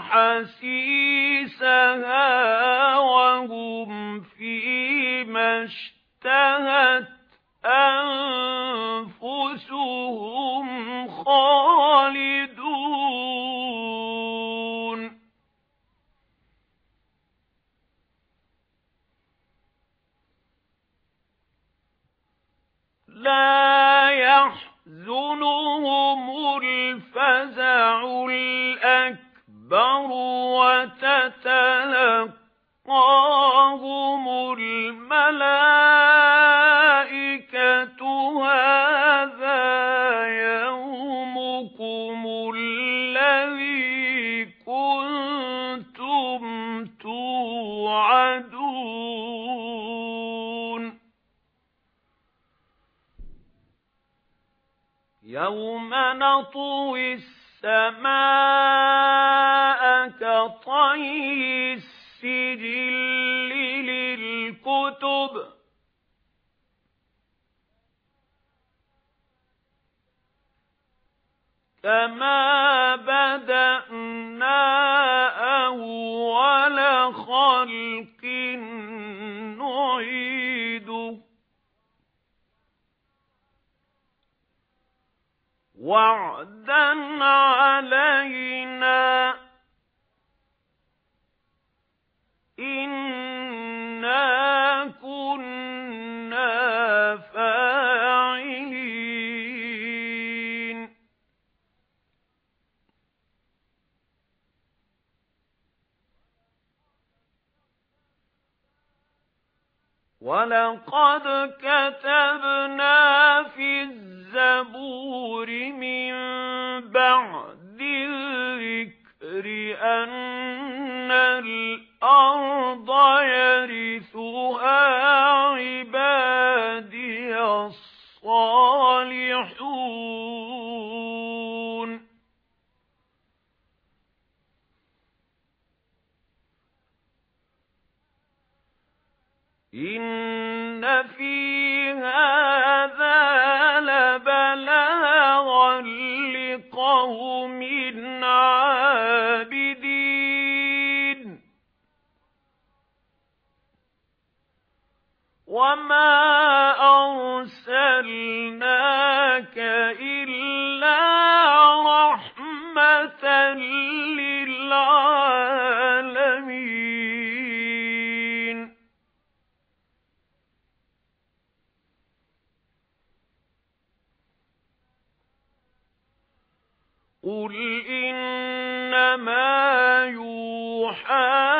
حَسِيسَهَا وَهُمْ فِيمَا اشْتَهَتْ أَنفُسُهُمْ خَالِدُونَ. لَا يَحْزُنُهُمُ الْأَكْبَرُ وَتَتَلَقَّاهُمُ الْمَلَائِكَةُ هَذَا يَوْمُكُمُ الَّذِي كُنتُمْ تُوعَدُونَ. يَوْمَ نَطْوِي السَّمَاءَ كَطَيِّ السِّجِلِّ لِلْكُتُبِ. كَمَا بَدَأْنَا وَعْدًا عَلَيْنَا إِنَّا كُنَّا فَاعِلِينَ وَلَقَدْ كَتَبْنَا فِي الزَّبُورِ الْأَرْضَ يَرِثُهَا عِبَادِيَ الصَّالِحُونَ إِنَّ وَمَا أَرْسَلْنَاكَ إِلَّا رَحْمَةً لِلْعَالَمِينَ قُلْ إِنَّمَا يُوحَى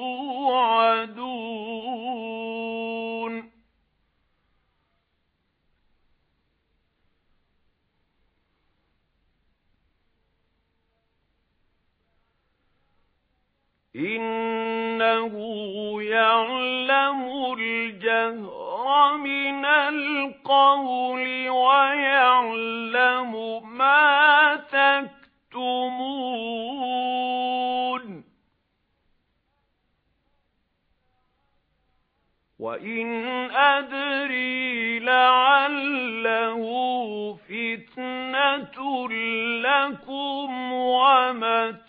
إِنَّهُ يَعْلَمُ الْجَهْرَ مِنَ الْقَوْلِ وَيَعْلَمُ مَا تَكْتُمُونَ وَإِنْ أَدْرِي لَعَلَّهُ فِتْنَةٌ لَكُمْ وَمَتَاعٌ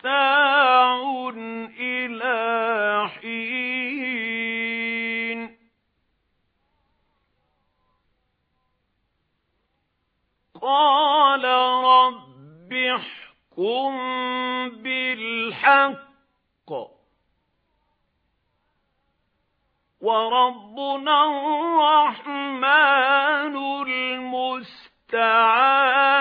قَالَ رَبِّ احْكُم بِالْحَقِّ. وَرَبُّنَا الرَّحْمَنُ الْمُسْتَعَانُ.